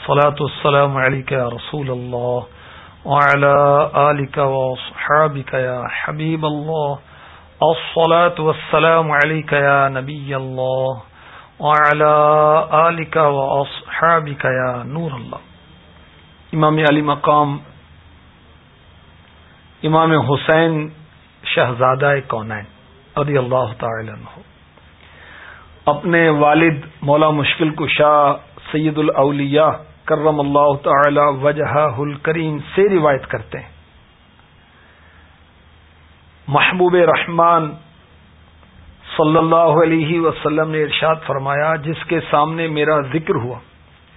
الصلاة والسلام عليك يا رسول الله وعلى آلك وصحابك يا حبيب الله. الصلاة والسلام عليك يا نبي الله وعلى آلك وصحابك يا نور الله. امام علی مقام، امام حسین شہزادہ کونین رضی اللہ تعالی عنہ. اپنے والد مولا مشکل کشا سید الاولیاء کرم اللہ تعالی وجہ الکریم سے روایت کرتے ہیں۔ محبوب رحمان صلی اللہ علیہ وسلم نے ارشاد فرمایا، جس کے سامنے میرا ذکر ہوا،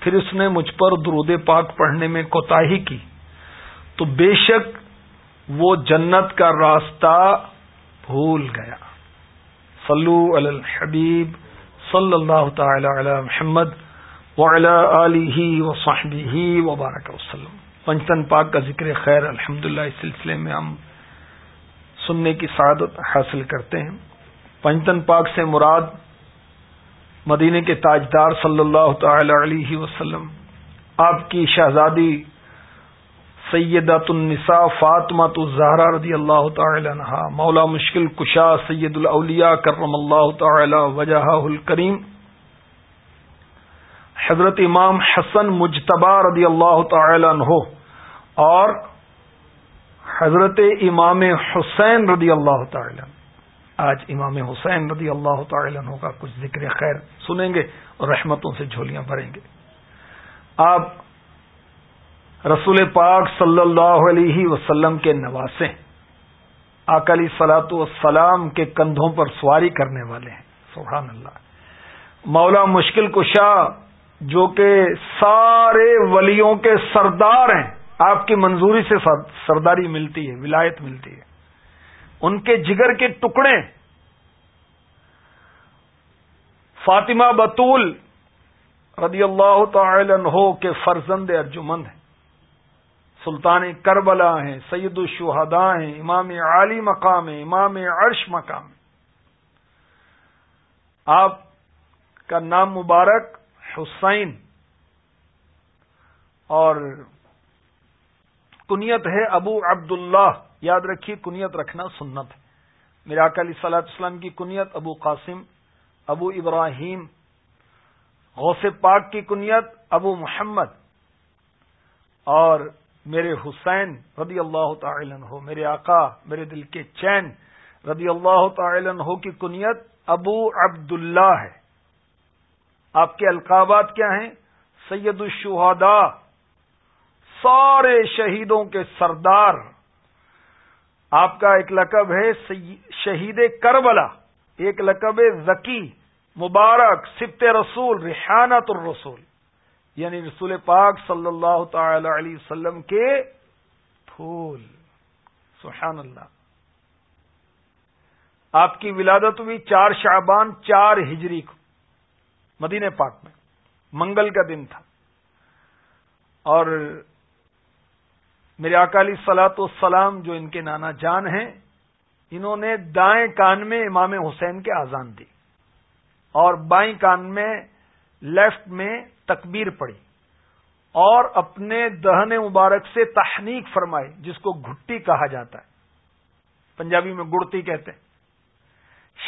پھر اس نے مجھ پر درود پاک پڑھنے میں کوتا کی۔ تو بے شک وہ جنت کا راستہ بھول گیا۔ صلو علی الحبیب صلی اللہ تعالی علی محمد۔ علیہ وصحبہ وبارک وسلم۔ پنچتن پاک کا ذکر خیر الحمد اس سلسلے میں ہم سننے کی سعادت حاصل کرتے ہیں۔ پنچتن پاک سے مراد مدینے کے تاجدار صلی اللہ تعالی علیہ وسلم، آپ کی شہزادی سیدت النساء فاطمہ تو زہرا رضی اللہ تعالی عنہ مولا مشکل کشا سید الاولیاء کرم اللہ تعالی وجہ الکریم۔ حضرت امام حسن مجتبہ رضی اللہ تعالی عنہ اور حضرت امام حسین رضی اللہ تعالی عنہ۔ آج امام حسین رضی اللہ تعالی عنہ کا کچھ ذکر خیر سنیں گے اور رحمتوں سے جھولیاں بھریں گے۔ آپ رسول پاک صلی اللہ علیہ وسلم کے نواسے اکلی سلاط والسلام کے کندھوں پر سواری کرنے والے ہیں۔ سبحان اللہ۔ مولا مشکل کشا جو کہ سارے ولیوں کے سردار ہیں، آپ کی منظوری سے سرداری ملتی ہے، ولایت ملتی ہے۔ ان کے جگر کے ٹکڑے۔ فاطمہ بطول رضی اللہ تعالی عنہ کے فرزند ارجمند ہیں۔ سلطان کربلا ہیں، سید الشہداء ہیں، امام عالی مقام ہیں، امام عرش مقام ہے آپ کا نام مبارک حسین اور کنیت ہے ابو عبداللہ۔ یاد رکھیے، کنیت رکھنا سنت ہے۔ میرا علی صلاح اسلام کی کنیت ابو قاسم، ابو ابراہیم، غوث پاک کی کنیت ابو محمد اور میرے حسین رضی اللہ تعالی عنہ، میرے آقا، میرے دل کے چین رضی اللہ تعالی عنہ کی کنیت ابو عبداللہ ہے۔ آپ کے القابات کیا ہیں؟ سید الشہداء، سارے شہیدوں کے سردار۔ آپ کا ایک لقب ہے شہید کربلا، ایک لقب ہے ذکی، مبارک، سبت رسول ریحانت الرسول۔ یعنی رسول پاک صلی اللہ تعالی علیہ وسلم کے پھول۔ سبحان اللہ آپ کی ولادت ہوئی چار شعبان، چار ہجری کو۔ مدینہ پاک میں۔ منگل کا دن تھا۔ اور میرے اکالی سلاط والسلام جو ان کے نانا جان ہیں، انہوں نے دائیں کان میں امام حسین کے آزان دی اور بائیں کان میں لیفٹ میں تکبیر پڑی اور اپنے دہن مبارک سے تحنیک فرمائی، جس کو گھٹی کہا جاتا ہے۔ پنجابی میں گڑتی کہتے ہیں۔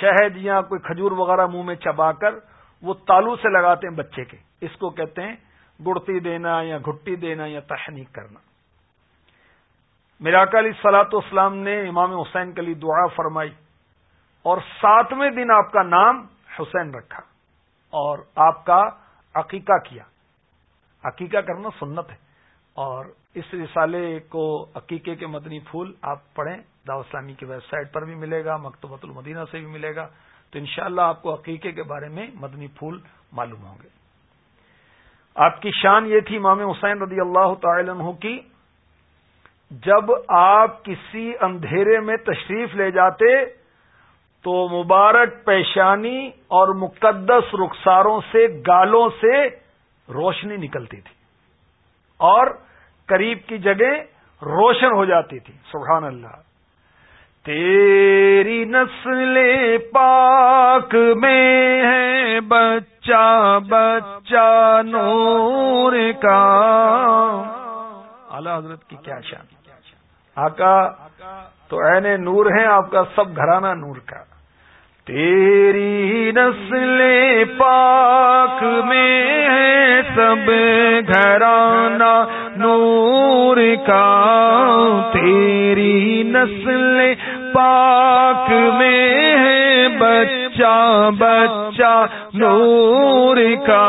شہد یا کوئی کھجور وغیرہ منہ میں چبا کر وہ تالو سے لگاتے ہیں بچے کے۔ اس کو کہتے ہیں گڑتی دینا یا گھٹی دینا یا تحنیک کرنا۔ میرا علی سلاط اسلام نے امام حسین کے لیے دعا فرمائی اور ساتویں دن آپ کا نام حسین رکھا اور آپ کا عقیقہ کیا۔ عقیقہ کرنا سنت ہے۔ اور اس رسالے کو عقیقے کے مدنی پھول آپ پڑھیں داو اسلامی کی ویب سائٹ پر بھی ملے گا، مکتبۃ المدینہ سے بھی ملے گا۔ تو انشاءاللہ شاء آپ کو عقیقے کے بارے میں مدنی پھول معلوم ہوں گے۔ آپ کی شان یہ تھی امام حسین رضی اللہ تعالی عنہ کی، جب آپ کسی اندھیرے میں تشریف لے جاتے تو مبارک پیشانی اور مقدس رخساروں سے، گالوں سے روشنی نکلتی تھی اور قریب کی جگہ روشن ہو جاتی تھی۔ سبحان اللہ۔ تیری نسل پاک میں ہے بچہ بچہ نور کا۔ اعلی حضرت کی کیا شان۔ آقا، تو عین نور ہیں، آپ کا سب گھرانہ نور کا۔ تیری نسل پاک میں ہے سب گھرانا نور کا۔ تیری نسل پاک میں ہے بچہ بچہ، نور کا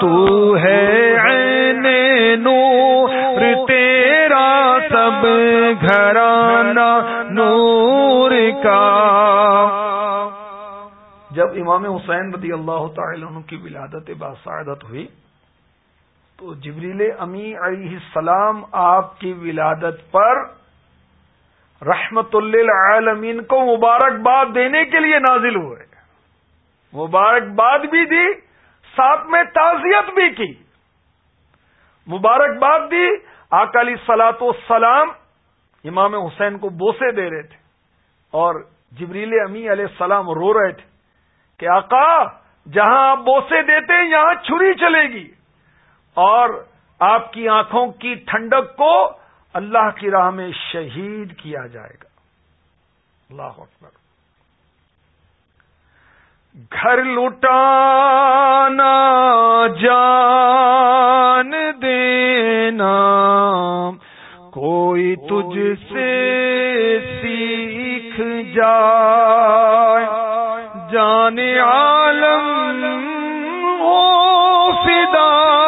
تو ہے عین نور، تیرا سب گھرانا نور کا۔ جب امام حسین رضی اللہ تعالی عنہ کی ولادت باسعادت ہوئی، تو جبریل امی علیہ السلام آپ کی ولادت پر رحمت للعالمین کو مبارکباد دینے کے لیے نازل ہوئے۔ مبارکباد بھی دی، ساتھ میں تعزیت بھی کی۔ مبارکباد دی اکالی سلاط و سلام امام حسین کو بوسے دے رہے تھے اور جبریل امی علیہ السلام رو رہے تھے کہ آقا، جہاں آپ بوسے دیتے یہاں چھری چلے گی۔ اور آپ کی آنکھوں کی ٹھنڈک کو اللہ کی راہ میں شہید کیا جائے گا۔ اللہ اکبر۔ گھر لٹانا، جان دینا، کوئی تجھ سے سیکھ جائے۔ جان عالم ہو فدا۔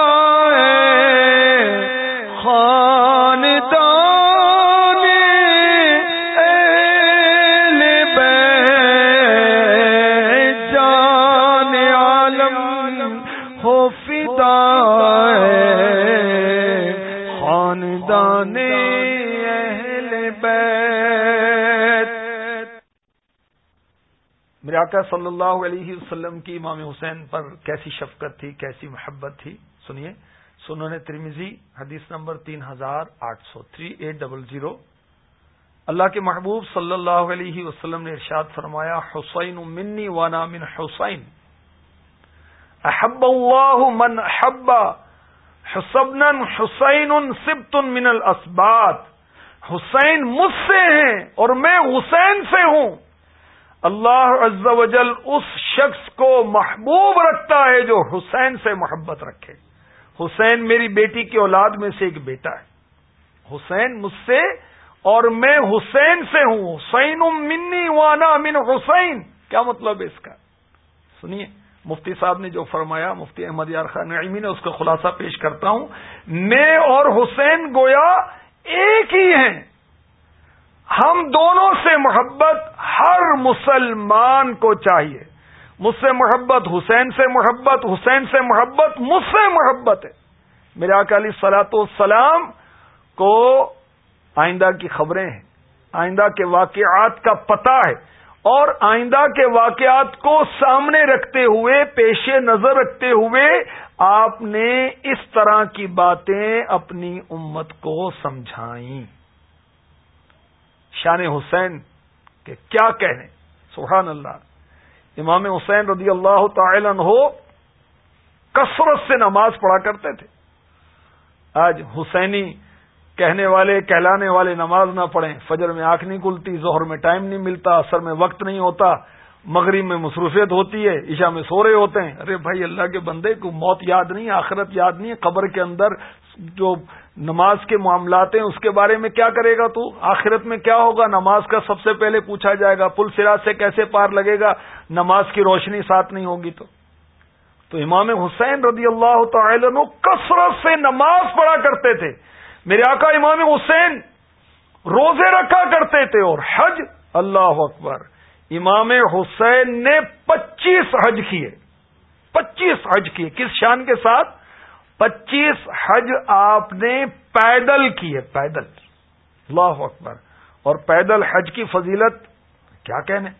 آقا صلی اللہ علیہ وسلم کی امام حسین پر کیسی شفقت تھی، کیسی محبت تھی، سنیے۔ سنوں ترمیزی حدیث نمبر تین ہزار آٹھ سو تھری، ایٹ ڈبل زیرو۔ اللہ کے محبوب صلی اللہ علیہ وسلم نے ارشاد فرمایا، حسین منی وانا من حسین۔ احب اللہ من حب حسبن حسین سبت من الاسبات۔ حسین مجھ سے ہیں اور میں حسین سے ہوں۔ اللہ عز و جل اس شخص کو محبوب رکھتا ہے جو حسین سے محبت رکھے۔ حسین میری بیٹی کی اولاد میں سے ایک بیٹا ہے۔ حسین مجھ سے اور میں حسین سے ہوں۔ حسین منی وانا من حسین۔ کیا مطلب ہے اس کا؟ سنیے، مفتی صاحب نے جو فرمایا، مفتی احمد یار خان نعیمی نے اس کا خلاصہ پیش کرتا ہوں۔ میں اور حسین گویا ایک ہی ہیں۔ ہم دونوں سے محبت ہر مسلمان کو چاہیے۔ مجھ سے محبت، حسین سے محبت، حسین سے محبت، مجھ سے محبت ہے۔ میرے اکالی سلاط والسلام کو آئندہ کی خبریں ہیں، آئندہ کے واقعات کا پتہ ہے اور آئندہ کے واقعات کو سامنے رکھتے ہوئے، پیش نظر رکھتے ہوئے آپ نے اس طرح کی باتیں اپنی امت کو سمجھائیں۔ شان حسین کے کیا کہنے؟ سبحان اللہ۔ امام حسین رضی اللہ تعالی ہو کثرت سے نماز پڑھا کرتے تھے۔ آج حسینی کہنے والے، کہلانے والے نماز نہ پڑھیں، فجر میں آنکھ نہیں کھلتی، ظہر میں ٹائم نہیں ملتا اثر میں وقت نہیں ہوتا مغرب میں مصروفیت ہوتی ہے، عشاء میں سو رہے ہوتے ہیں۔ ارے بھائی، اللہ کے بندے، کو موت یاد نہیں، آخرت یاد نہیں ہے۔ قبر کے اندر جو نماز کے معاملات ہیں، اس کے بارے میں کیا کرے گا تو؟ آخرت میں کیا ہوگا؟ نماز کا سب سے پہلے پوچھا جائے گا، پل سراج سے کیسے پار لگے گا؟ نماز کی روشنی ساتھ نہیں ہوگی تو۔ تو امام حسین رضی اللہ تعالی عنہ کثرت سے نماز پڑھا کرتے تھے۔ میرے آقا امام حسین روزے رکھا کرتے تھے اور حج، اللہ اکبر۔ امام حسین نے پچیس حج کیے، پچیس حج کیے۔ کس شان کے ساتھ؟ پچیس حج آپ نے پیدل کی ہے پیدل۔ اللہ اکبر۔ اور پیدل حج کی فضیلت کیا کہنے؟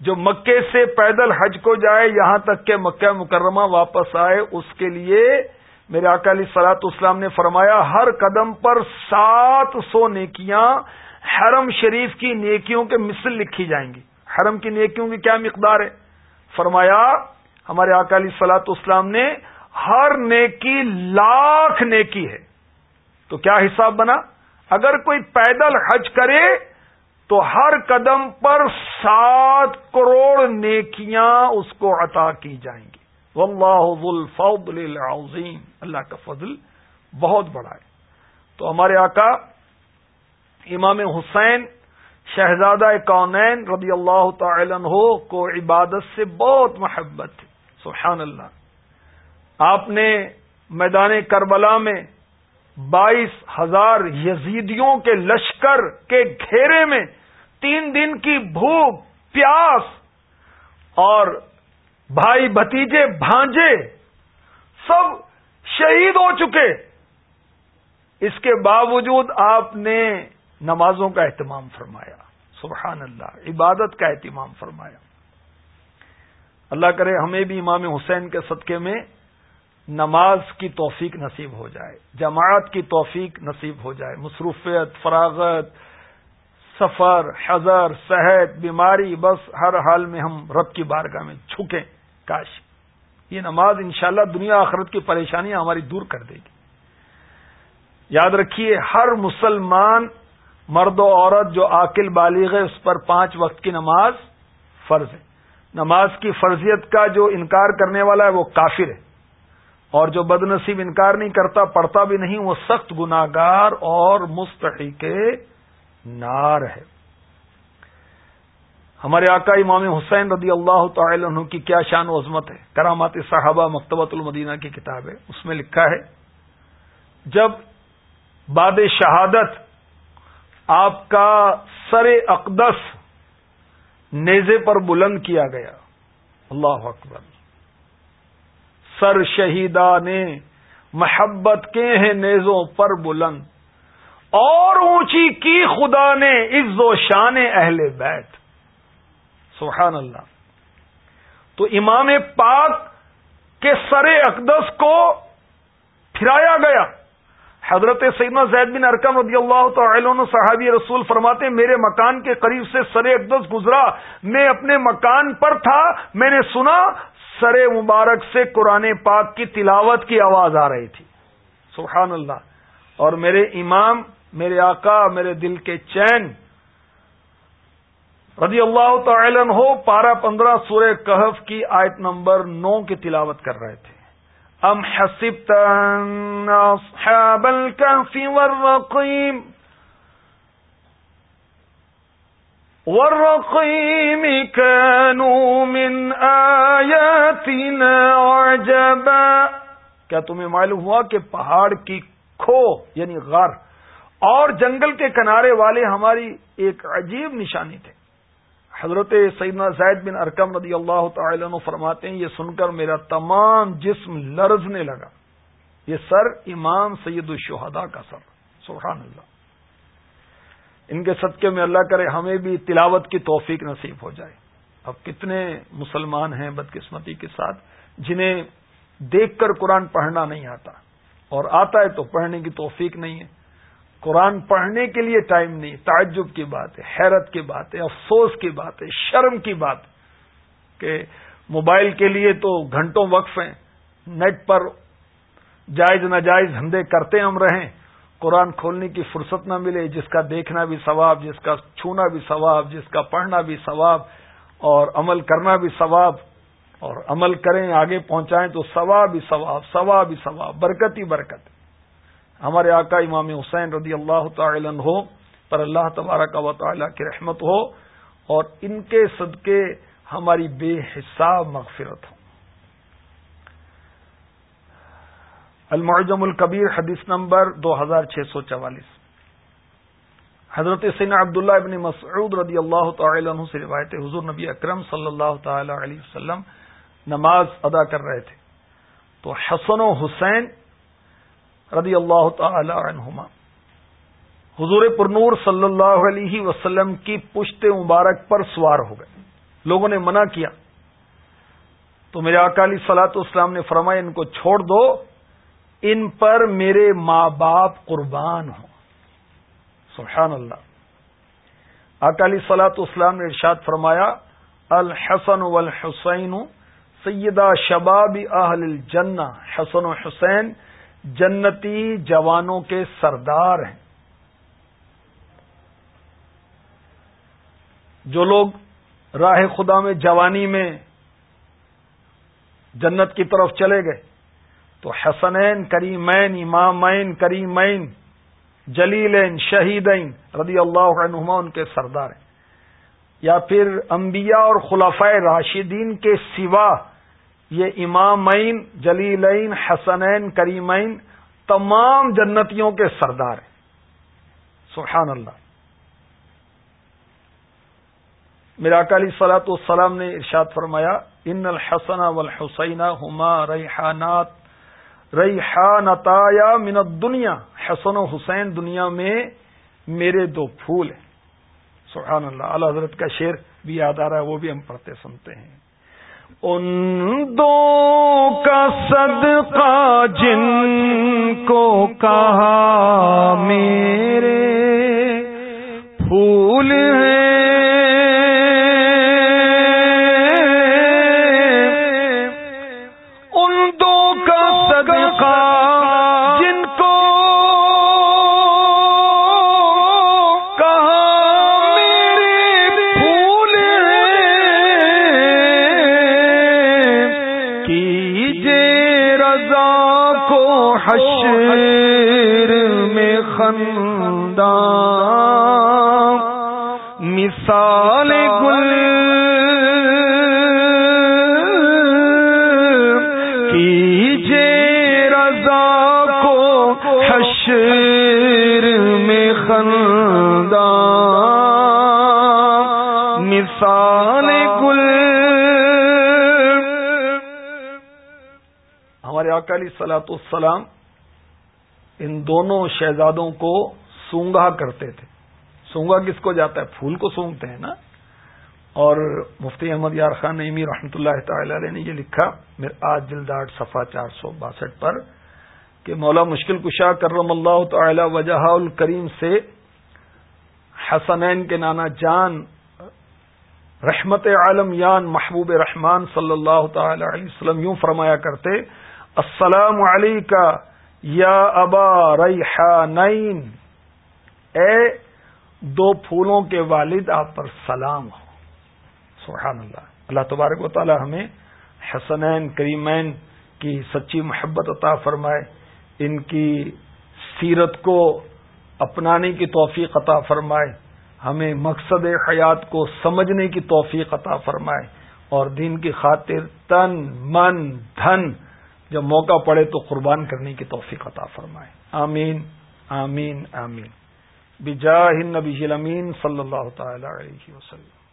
جو مکے سے پیدل حج کو جائے، یہاں تک کہ مکہ مکرمہ واپس آئے، اس کے لیے میرے اکالی سلاط اسلام نے فرمایا، ہر قدم پر سات سو نیکیاں حرم شریف کی نیکیوں کے مثل لکھی جائیں گی۔ حرم کی نیکیوں کی کیا مقدار ہے؟ فرمایا، ہمارے اکالی سلاط اسلام نے ہر نیکی لاکھ نیکی ہے۔ تو کیا حساب بنا؟ اگر کوئی پیدل حج کرے، تو ہر قدم پر سات کروڑ نیکیاں اس کو عطا کی جائیں گی۔ واللہ ذو الفضل العظیم۔ اللہ کا فضل بہت بڑا ہے۔ تو ہمارے آقا امام حسین شہزادہ کونین رضی اللہ تعالی عنہ کو عبادت سے بہت محبت تھی۔ سبحان اللہ۔ آپ نے میدان کربلا میں بائیس ہزار یزیدیوں کے لشکر کے گھیرے میں تین دن کی بھوک، پیاس اور بھائی بھتیجے، بھانجے، سب شہید ہو چکے۔ اس کے باوجود آپ نے نمازوں کا اہتمام فرمایا۔ سبحان اللہ، عبادت کا اہتمام فرمایا۔ اللہ کرے ہمیں بھی امام حسین کے صدقے میں نماز کی توفیق نصیب ہو جائے، جماعت کی توفیق نصیب ہو جائے۔ مصروفیت، فراغت سفر حضر صحت بیماری، بس ہر حال میں ہم رب کی بارگاہ میں چھکیں کاش یہ نماز انشاءاللہ دنیا آخرت کی پریشانیاں ہماری دور کر دے گی۔ یاد رکھیے، ہر مسلمان مرد و عورت جو عاقل بالغ ہے، اس پر پانچ وقت کی نماز فرض ہے۔ نماز کی فرضیت کا جو انکار کرنے والا ہے، وہ کافر ہے۔ اور جو بد نصیب انکار نہیں کرتا، پڑھتا بھی نہیں، وہ سخت گناگار اور مستحق نار ہے۔ ہمارے آقا امام حسین رضی اللہ تعالی عنہ کی کیا شان و عظمت ہے؟ کرامات صحابہ مکتبۃ المدینہ کی کتاب ہے۔ اس میں لکھا ہے، جب باد شہادت آپ کا سر اقدس نیزے پر بلند کیا گیا۔ اللہ اکبر۔ سر شہیدہ نے محبت کے ہیں نیزوں پر بلند۔ اور اونچی کی خدا نے عز و شان اہل بیت۔ سبحان اللہ۔ تو امام پاک کے سر اقدس کو پھرایا گیا۔ حضرت سیدنا زید بن ارکم رضی اللہ تعالی عنہ صحابی رسول فرماتے میرے مکان کے قریب سے سر اقدس گزرا۔ میں اپنے مکان پر تھا، میں نے سنا، سر مبارک سے قرآن پاک کی تلاوت کی آواز آ رہی تھی۔ سبحان اللہ۔ اور میرے امام میرے آقا، میرے دل کے چین۔ رضی اللہ تعالی عنہ پارہ پندرہ سورہ کہف کی آیت نمبر نو کی تلاوت کر رہے تھے۔ ام حسبت ان اصحاب الكهف والرقيم والرقيم كانوا من آياتنا عجبا۔ کیا تمہیں معلوم ہوا کہ پہاڑ کی کھو یعنی غار اور جنگل کے کنارے والے ہماری ایک عجیب نشانی تھے۔ حضرت سیدنا زید بن ارکم رضی اللہ تعالی عنہ فرماتے ہیں، یہ سن کر میرا تمام جسم لرزنے لگا۔ یہ سر امام سید الشہداء کا سر۔ سبحان اللہ۔ ان کے صدقے میں اللہ کرے ہمیں بھی تلاوت کی توفیق نصیب ہو جائے۔ اب کتنے مسلمان ہیں بدقسمتی کے ساتھ جنہیں دیکھ کر قرآن پڑھنا نہیں آتا، اور آتا ہے تو پڑھنے کی توفیق نہیں ہے۔ قرآن پڑھنے کے لیے ٹائم نہیں، تعجب کی بات ہے، حیرت کی بات ہے، افسوس کی بات ہے، شرم کی بات کہ موبائل کے لیے تو گھنٹوں وقف ہیں، نیٹ پر جائز ناجائز دھندے کرتے ہم رہیں، قرآن کھولنے کی فرصت نہ ملے، جس کا دیکھنا بھی ثواب، جس کا چھونا بھی ثواب، جس کا پڑھنا بھی ثواب اور عمل کرنا بھی ثواب اور عمل کریں، آگے پہنچائیں تو ثواب ہی ثواب ثواب ہی ثواب، برکت ہی برکت۔ ہمارے آقا امام حسین رضی اللہ تعالی عنہ پر اللہ تبارک و تعالی کی رحمت ہو اور ان کے صدقے ہماری بے حساب مغفرت ہو۔ المعجم القبیر حدیث نمبر دو ہزار چھ سو چوالیس۔ حضرت سین عبداللہ ابن مسعود رضی اللہ تعالی عنہ سے روایت حضور نبی اکرم صلی اللہ تعالی علیہ وسلم نماز ادا کر رہے تھے۔ تو حسن و حسین رضی اللہ تعالی عنہما۔ حضور پرنور صلی اللہ علیہ وسلم کی پشت مبارک پر سوار ہو گئے۔ لوگوں نے منع کیا۔ تو میرے اکالی سلاط اسلام نے فرمایا، ان کو چھوڑ دو، ان پر میرے ماں باپ قربان ہوں۔ سبحان اللہ اکالی سلاط اسلام نے ارشاد فرمایا، الحسن والحسین سیدہ شباب اہل الجنہ، حسن و حسین جنتی جوانوں کے سردار ہیں۔ جو لوگ راہ خدا میں جوانی میں جنت کی طرف چلے گئے، تو حسنین کریمین، امامین کریمین، جلیلین، شہیدین رضی اللہ عنہما ان کے سردار ہیں۔ یا پھر انبیاء اور خلافۂ راشدین کے سوا یہ امامین، جلیلین، حسنین، کریمین تمام جنتیوں کے سردار ہیں۔ سبحان اللہ۔ میرا اکالی سلاۃ السلام نے ارشاد فرمایا، ان الحسن والحسین ہما ریحانات، ریحانتایا من دنیا حسن و حسین دنیا میں میرے دو پھول ہیں۔ سبحان اللہ۔ اللہ حضرت کا شعر بھی یاد آ رہا ہے، وہ بھی ہم پڑھتے سنتے ہیں۔ ان دو کا صدقہ جن کو کہا میرے پھول ہیں۔ کو حشر میں خندہ مثال ہمارے اکالی سلاۃ السلام ان دونوں شہزادوں کو سونگا کرتے تھے۔ سونگا کس کو جاتا ہے؟ پھول کو سونگتے ہیں نا؟ اور مفتی احمد یار خان نعمی رحمۃ اللہ تعالی علیہ نے یہ لکھا میرے آج جلداٹ صفحہ چار سو باسٹھ پر، کہ مولا مشکل کشا کرم اللہ تعالی وجہ الکریم سے حسنین کے نانا جان، رحمت عالم یان محبوب رحمان صلی اللہ تعالی علیہ وسلم یوں فرمایا کرتے السلام علیکہ یا ابا ریحانین۔ اے دو پھولوں کے والد، آپ پر سلام ہو۔ سبحان اللہ اللہ تبارک و تعالی ہمیں حسنین، کریمین کی سچی محبت عطا فرمائے۔ ان کی سیرت کو اپنانے کی توفیق عطا فرمائے۔ ہمیں مقصد حیات کو سمجھنے کی توفیق عطا فرمائے۔ اور دین کی خاطر تن من دھن جب موقع پڑے تو قربان کرنے کی توفیق عطا فرمائے۔ آمین آمین آمین۔ بجاہ النبی امین صلی اللہ تعالی علیہ وسلم۔